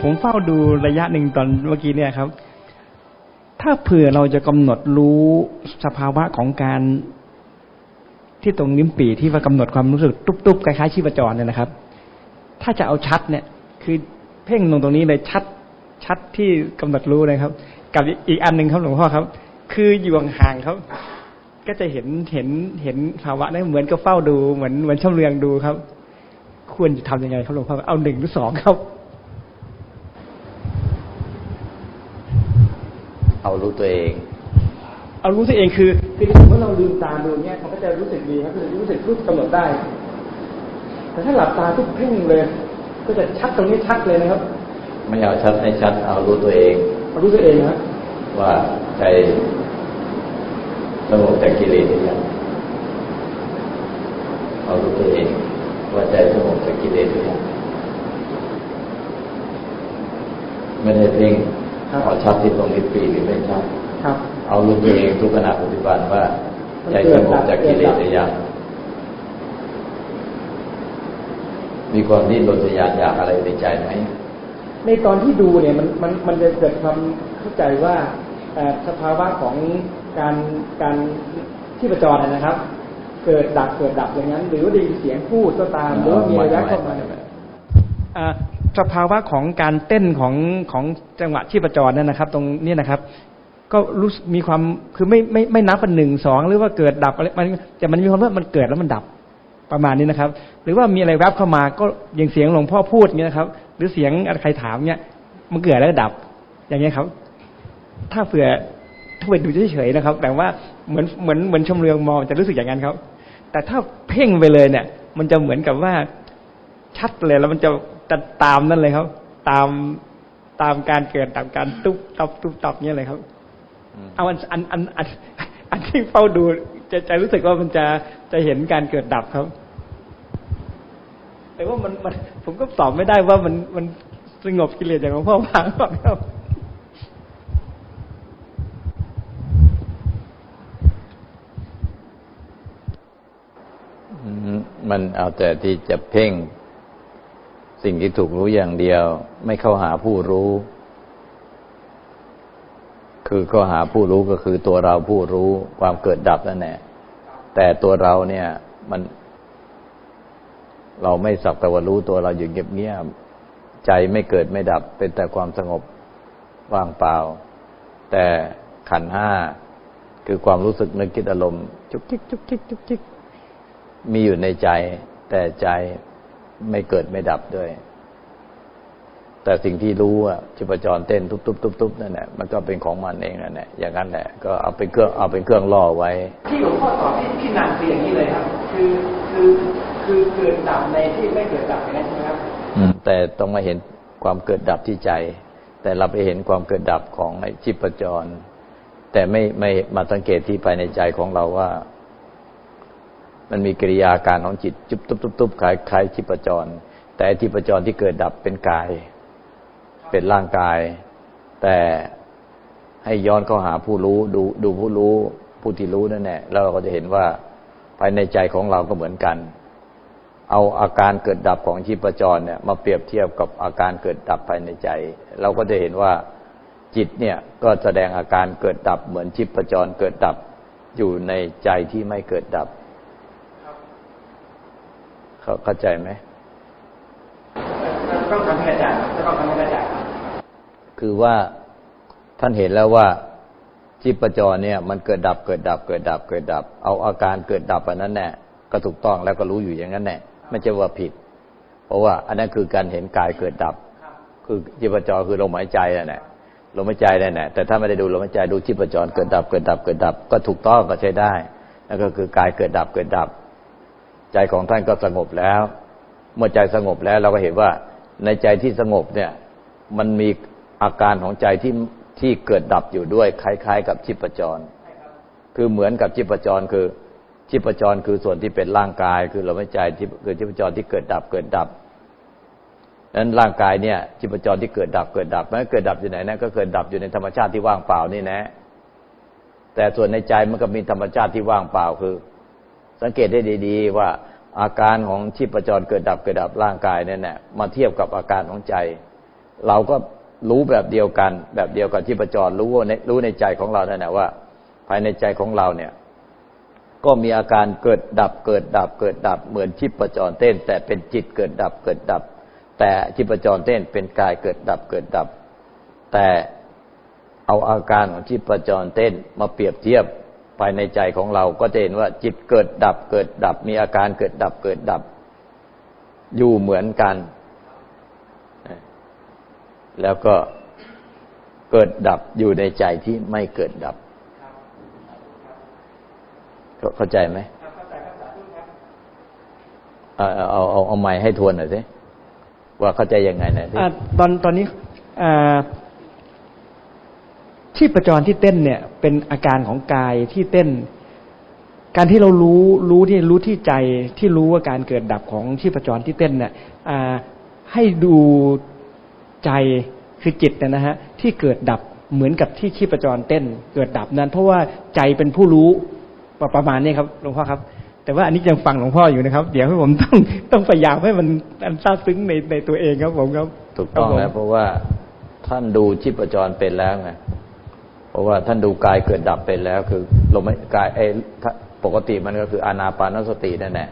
ผมเฝ้าดูระยะหนึ่งตอนเมื่อกี้เนี่ยครับ ถ้าเผื่อเราจะกำหนดรู้สภาวะของการที่ตรงนิ้มปีที่ว่ากำหนดความรู้สึกตุ๊บๆคล้ายๆชีพจรเนี่ยนะครับ ถ้าจะเอาชัดเนี่ย คือเพ่งลงตรงนี้เลยชัดชัดที่กำหนดรู้เลยครับ กับอีกอันหนึ่งครับหลวงพ่อครับ คืออยู่ห่างๆเขาก็จะเห็นเห็นเห็นภาวะนั้เหมือนก็เฝ้าดูเหมือนเหมือนช่ำเลืองดูครับ ควรจะทำยังไงครับหลวงพ่อเอาหนึ่งหรือสองครับ เอารู้ตัวเองเอารู้ตัวเองคือคือเมื่อเราลืมตาดูเนี่ยเขาก็จะรู้สึกดีครับคือรู้สึกรู้กำหนดได้ แต่ถ้าหลับตาทุกเพ่งเลย ก็จะชัดตรงนี้ชัดเลยนะครับ ไม่เอาชัดให้ชัดเอารู้ตัวเองเอารู้ตัวเองนะว่าใจสงบจากกิเลสหรือยังเอารู้ตัวเองว่าใจสงบจากกิเลสหรือยังไม่ได้เพ่ง เอาชัดที่ตรงนี้ปีหรือไม่ชัดครับเอารู้ตัวเองทุกขณะปัจจุบันว่าใจสงบจากกิเลสหรือยังมีความดิ้นรนทยานอยากอะไรในใจไหมในตอนที่ดูเนี่ยมันมันมันจะเกิดความเข้าใจว่าสภาวะของการการที่ประจรนะครับ เกิดดับเกิดดับอย่างนั้น หรือว่าได้ยินเสียงพูดก็ตามหรือว่ามีอะไรแวบเข้ามา สภาวะของการเต้นของของจังหวะที่ประจรนั่นนะครับ ตรงนี้นะครับ ก็รู้มีความคือไม่ไม่ไม่นับเป็นหนึ่งสองหรือว่าเกิดดับอะไรมันแต่มันมีความว่ามันเกิดแล้วมันดับประมาณนี้นะครับ หรือว่ามีอะไรแวบเข้ามาก็อย่างเสียงหลวงพ่อพูดเงี้ยนะครับ หรือเสียงใครถามเงี้ยมันเกิดแล้วดับ อย่างเงี้ยครับ ถ้าเผื่อถ้าเป็นดูเฉยๆนะครับ แต่ว่าเหมือนเหมือนเหมือนชมเรืองมองจะรู้สึกอย่างนั้นครับ แต่ถ้าเพ่งไปเลยเนี่ย มันจะเหมือนกับว่าชัดเลยแล้วมันจะ ตามนั่นเลยครับ ตามตามการเกิดตามการตุ๊บตับตุ๊บตับเนี่ยเลยครับเอาอันอันอันอันอันที่เฝ้าดูจะจะรู้สึกว่ามันจะจะเห็นการเกิดดับครับ แต่ว่ามันมันผมก็ตอบไม่ได้ว่ามันมันสงบกิเลสอย่างหลวงพ่อวางหรือเปล่าครับมันเอาแต่ที่จะเพ่ง สิ่งที่ถูกรู้อย่างเดียว ไม่เข้าหาผู้รู้ คือเข้าหาผู้รู้ก็คือตัวเราผู้รู้ความเกิดดับนั่นแหละแต่ตัวเราเนี่ย มัน เราไม่สักแต่ว่ารู้ตัวเราอยู่เงียบๆใจไม่เกิดไม่ดับเป็นแต่ความสงบว่างเปล่า แต่ขันห้าคือความรู้สึกนึกคิดอารมณ์จุกจิกจุกจิกจุกจิกมีอยู่ในใจ แต่ใจ ไม่เกิดไม่ดับด้วย แต่สิ่งที่รู้อะชิปจรเต้นทุบๆๆนั่นแหละมันก็เป็นของมันเองนั่นแหละอย่างนั้นแหละก็เอาเป็นเครื่องเอาเป็นเครื่องล่อไว้ ที่หลวงพ่อตอบที่ที่นานคืออย่างนี้เลยครับ คือคือคือเกิดดับในที่ไม่เกิดดับอย่างนั้นใช่ไหมครับอืมแต่ต้องมาเห็นความเกิดดับที่ใจ แต่เราไปเห็นความเกิดดับของไอ้ชิปจร แต่ไม่ไม่มาสังเกตที่ภายในใจของเราว่า มันมีกิริยาการของจิต จุบตุบตุบตุบคล้ายคล้ายชิปจร แต่ทิปจรที่เกิดดับเป็นกาย เป็นร่างกาย แต่ให้ย้อนเข้าหาผู้รู้ดูดูผู้รู้ผู้ที่รู้นั่นแหละแล้วเราก็จะเห็นว่าภายในใจของเราก็เหมือนกัน เอาอาการเกิดดับของชีพจรเนี่ยมาเปรียบเทียบกับอาการเกิดดับภายในใจ เราก็จะเห็นว่าจิตเนี่ยก็แสดงอาการเกิดดับเหมือนชีพจรเกิดดับอยู่ในใจที่ไม่เกิดดับ เขาเข้าใจไหมต้องทำให้กระจ่างต้องทำให้กระจ่างคือว่าท่านเห็นแล้วว่าจิปจรเนี่ย มันเกิดดับเกิดดับ เกิดดับ เกิดดับ เอาอาการเกิดดับอันนั้นแน่ก็ถูกต้องแล้วก็รู้อยู่อย่างนั้นแน่ไม่ใช่ว่าผิด เพราะว่า อันนั้นคือการเห็นกายเกิดดับ คือจิปจรคือลมหายใจนั่นแหละลมหายใจนั่นแหละแต่ถ้าไม่ได้ดูลมหายใจดูจิปจรเกิดดับเกิดดับเกิดดับ ก็ถูกต้องก็ใช้ได้นั่นก็คือกายเกิดดับเกิดดับ ใจของท่านก็สงบแล้ว เมื่อใจสงบแล้วเราก็เห็นว่าในใจที่สงบเนี่ย มันมีอาการของใจที่ที่เกิดดับอยู่ด้วย คล้าย ๆ กับชิปจร คือเหมือนกับชิปจรคือ ชิปจรคือส่วนที่เป็นร่างกาย คือลมหายใจที่คือชิปจรที่เกิดดับเกิดดับนั้นร่างกายเนี่ยชิปจรที่เกิดดับเกิดดับมันเกิดดับอยู่ไหนนะก็เกิดดับอยู่ในธรรมชาติที่ว่างเปล่านี่นะ แต่ส่วนในใจมันก็มีธรรมชาติที่ว่างเปล่าคือ สังเกตได้ดี ๆ ว่าอาการของชีพจรเกิดดับเกิดดับร่างกายเนี่ยนะมาเทียบกับอาการของใจ เราก็รู้แบบเดียวกัน แบบเดียวกับชีพจรรู้ว่ารู้ในใจของเราเนี่ยนะว่า ภายในใจของเราเนี่ย ก็มีอาการเกิดดับเกิดดับเกิดดับเหมือนชีพจรเต้น แต่เป็นจิตเกิดดับเกิดดับ แต่ชีพจรเต้นเป็นกายเกิดดับเกิดดับ แต่เอาอาการของชีพจรเต้นมาเปรียบเทียบ ภายในใจของเราก็จะเห็นว่าจิตเกิดดับเกิดดับมีอาการเกิดดับเกิดดับ อยู่เหมือนกัน แล้วก็เกิดดับอยู่ในใจที่ไม่เกิดดับ เข้าใจไหมเอาเอาเอาเอาไม้ให้ทวนหน่อยสิว่าเข้าใจยังไงหนะตอนตอนนี้ ชีพจรที่เต้นเนี่ย เป็นอาการของกายที่เต้น การที่เรารู้รู้ที่รู้ที่ใจที่รู้ว่าการเกิดดับของชีพจรที่เต้นเนี่ยให้ดูใจคือจิตเนะฮะที่เกิดดับเหมือนกับที่ชีพจรเต้น เกิดดับนั้น เพราะว่าใจเป็นผู้รู้ประมาณนี้ครับหลวงพ่อครับ แต่ว่าอันนี้ยังฟังหลวงพ่ออยู่นะครับ เดี๋ยวให้ผมต้องต้องพยายามให้มันอันซาบซึ้งในในตัวเองครับผมครับถูกต้องแล้วเพราะว่าท่านดูชีพจรเป็นแล้วไง เพราะว่าท่านดูกายเกิดดับเป็นแล้ว คือลมกายไอ้ปกติมันก็คืออานาปานสตินั่นแหละ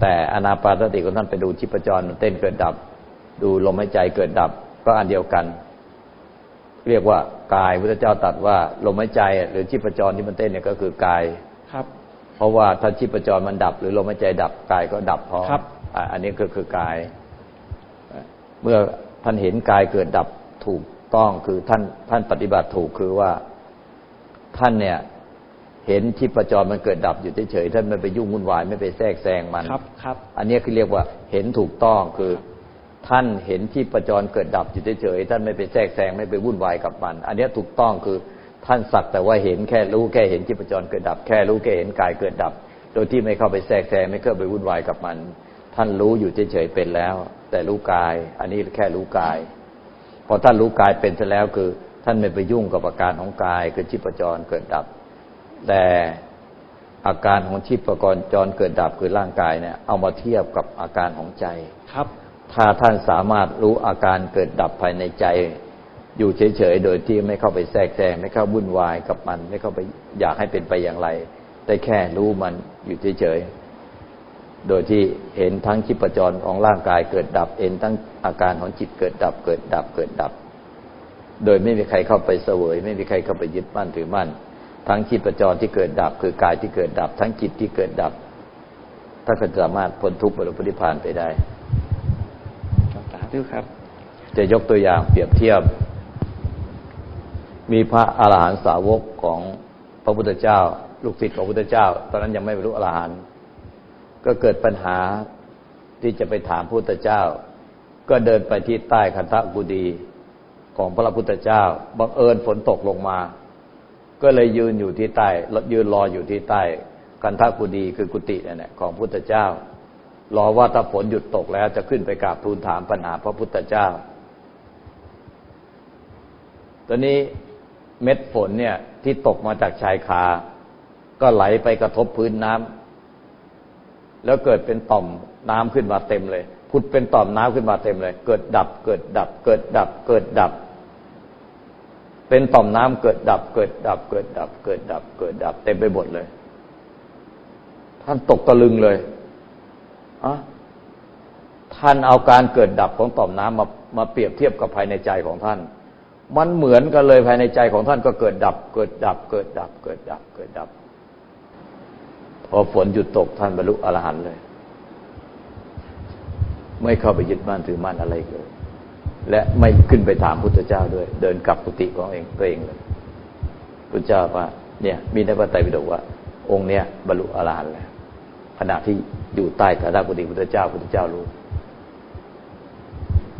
แต่อานาปานสติของท่านไปดูชีพจรมันเต้นเกิดดับ ดูลมหายใจเกิดดับก็อันเดียวกัน เรียกว่ากายพระเจ้าตัดว่าลมหายใจหรือชีพจรที่มันเต้นเนี่ยก็คือกายครับ เพราะว่าถ้าชีพจรมันดับ หรือลมหายใจดับกายก็ดับพอครับอันนี้ก็คือกาย เมื่อท่านเห็นกายเกิดดับถูก ต้องคือท่านท่านปฏิบัติถูกคือว่าท่านเนี่ย เห็นที่ประจรมันเกิดดับอยู่เฉยๆท่านไม่ไปยุ่งวุ่นวายไม่ไปแทรกแซงมันครับครับ อันนี้คือเรียกว่าเห็นถูกต้องคือ ท่านเห็นที่ประจรเกิดดับอยู่เฉยๆท่านไม่ไปแทรกแซงไม่ไปวุ่นวายกับมัน อันนี้ถูกต้องคือท่านสักแต่ว่าเห็นแค่รู้แค่เห็นที่ประจรเกิดดับ แค่รู้แค่เห็นกายเกิดดับ โดยที่ไม่เข้าไปแทรกแซงไม่เข้าไปวุ่นวายกับมัน ท่านรู้อยู่เฉยๆเป็นแล้ว แต่รู้กาย อันนี้แค่รู้กาย พอท่านรู้กายเป็นซะแล้วคือ ท่านไม่ไปยุ่งกับอาการของกายคือชีพจรเกิดดับ แต่อาการของชีพจรจรเกิดดับคือร่างกายเนี่ย เอามาเทียบกับอาการของใจครับ ถ้าท่านสามารถรู้อาการเกิดดับภายในใจ อยู่เฉยๆโดยที่ไม่เข้าไปแทรกแซงไม่เข้าวุ่นวายกับมัน ไม่เข้าไปอยากให้เป็นไปอย่างไรแต่แค่รู้มันอยู่เฉยๆ โดยที่เห็นทั้งชิปจรของร่างกายเกิดดับ เห็นทั้งอาการของจิตเกิดดับ เกิดดับ เกิดดับ โดยไม่มีใครเข้าไปเสวย ไม่มีใครเข้าไปยึดมั่นถือมั่น ทั้งชิปจรที่เกิดดับ คือกายที่เกิดดับ ทั้งจิตที่เกิดดับถ้าก็สามารถพ้นทุกข์บรรลุนิพพานไปได้สาธุครับ จะยกตัวอย่างเปรียบเทียบ มีพระอาหารหันตสาวกของพระพุทธเจ้า ลูกศิษย์ของพระพุทธเจ้า ตอนนั้นยังไม่บรรลุอรหันต์ ก็เกิดปัญหาที่จะไปถามพุทธเจ้า ก็เดินไปที่ใต้คันธกุดีของพระพุทธเจ้าบังเอิญฝนตกลงมา ก็เลยยืนอยู่ที่ใต้ยืนรออยู่ที่ใต้คันธกุดีคือกุฏินั่นแหละของพุทธเจ้า รอว่าถ้าฝนหยุดตกแล้วจะขึ้นไปกราบทูลถามปัญหาพระพุทธเจ้า ตอนนี้เม็ดฝนเนี่ยที่ตกมาจากชายคา ก็ไหลไปกระทบพื้นน้ำ แล้วเกิดเป็นต่อมน้ำขึ้นมาเต็มเลย พุดเป็นต่อมน้ำขึ้นมาเต็มเลย เกิดดับ เกิดดับ เกิดดับ เกิดดับ เป็นต่อมน้ำเกิดดับ เกิดดับ เกิดดับ เกิดดับ เกิดดับ เต็มไปหมดเลย ท่านตกตะลึงเลยอะท่านเอาการเกิดดับของต่อมน้ำมามาเปรียบเทียบกับภายในใจของท่าน มันเหมือนกันเลยภายในใจของท่านก็เกิดดับ เกิดดับ เกิดดับ เกิดดับ เกิดดับ พอฝนหยุดตกท่านบรรลุอรหันต์เลย ไม่เข้าไปยึดมั่นถือมั่นอะไรเลยและไม่ขึ้นไปถามพุทธเจ้าด้วย เดินกลับปุติของเองตัวเองเลยพุทธเจ้าว่า เนี่ย มีในพระไตรปิฎกว่า องค์เนี้ยบรรลุอรหันต์แล้วขณะที่อยู่ใต้กระดาปุติพุทธเจ้าพุทธเจ้ารู้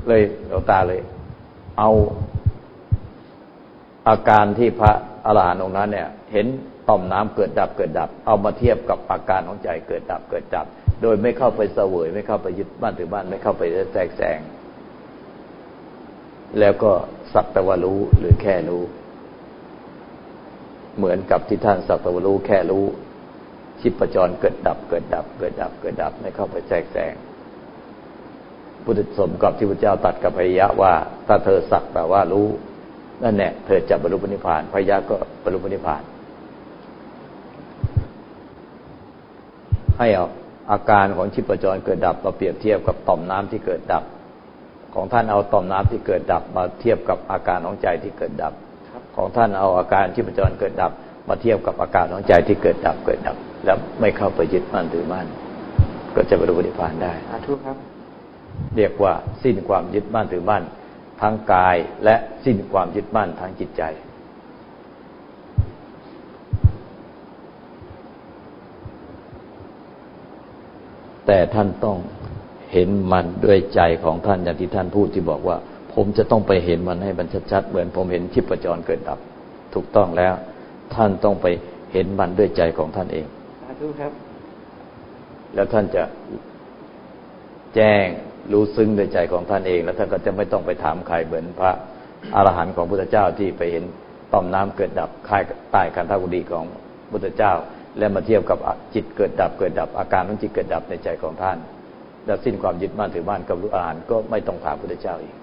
เลยเราตาเลย เอาอาการที่พระอรหันต์องค์นั้นเนี่ย เห็น ต่อมน้ำเกิดดับเกิดดับ เอามาเทียบกับอาการของใจเกิดดับเกิดดับ โดยไม่เข้าไปเสวย ไม่เข้าไปยึดบ้านถือบ้านไม่เข้าไปแทรกแซงแล้วก็สักตะวันรู้หรือแค่รู้ เหมือนกับที่ท่านสักตะวันรู้แค่รู้ชิปจรเกิดดับเกิดดับ เกิดดับ เกิดดับไม่เข้าไปแทรกแซงพุทธสมกับที่พระเจ้าตัดกับพยะว่า ถ้าเธอสักแต่ว่ารู้นั่นแหละเธอจะบรรลุนิพพานพยะก็บรรลุนิพพาน ให้เอาอาการของชิปจรเกิดดับมาเปรียบเทียบกับต่อมน้ำที่เกิดดับ ของท่านเอาต่อมน้ำที่เกิดดับ มาเทียบกับอาการของใจที่เกิดดับ ของท่านเอาอาการชิปจรเกิดดับ มาเทียบกับอาการของใจที่เกิดดับเกิดดับ แล้วไม่เข้าไปยึดมั่นถือมั่นก็จะบรรลุนิพพานได้สาธุครับ เรียกว่าสิ้นความยึดมั่นถือมั่นทั้งกายและสิ้นความยึดมั่นทางจิตใจ แต่ท่านต้องเห็นมันด้วยใจของท่านอย่างที่ท่านพูดที่บอกว่า ผมจะต้องไปเห็นมันให้มันชัดๆเหมือนผมเห็นชิปจรเกิดดับ ถูกต้องแล้ว ท่านต้องไปเห็นมันด้วยใจของท่านเองสาธุครับ แล้วท่านจะแจ้งรู้ซึ้งในใจของท่านเอง แล้วท่านก็จะไม่ต้องไปถามใครเหมือนพระอรหันต์ของพุทธเจ้าที่ไปเห็นต่อมน้ำเกิดดับค่ายใต้คันธกุฎีของพุทธเจ้า และมาเทียบกับจิตเกิดดับเกิดดับ อาการของจิตเกิดดับในใจของท่าน แล้วสิ้นความยึดมั่นถือมั่นกับรู้อ่านก็ไม่ต้องถามพุทธเจ้าอีก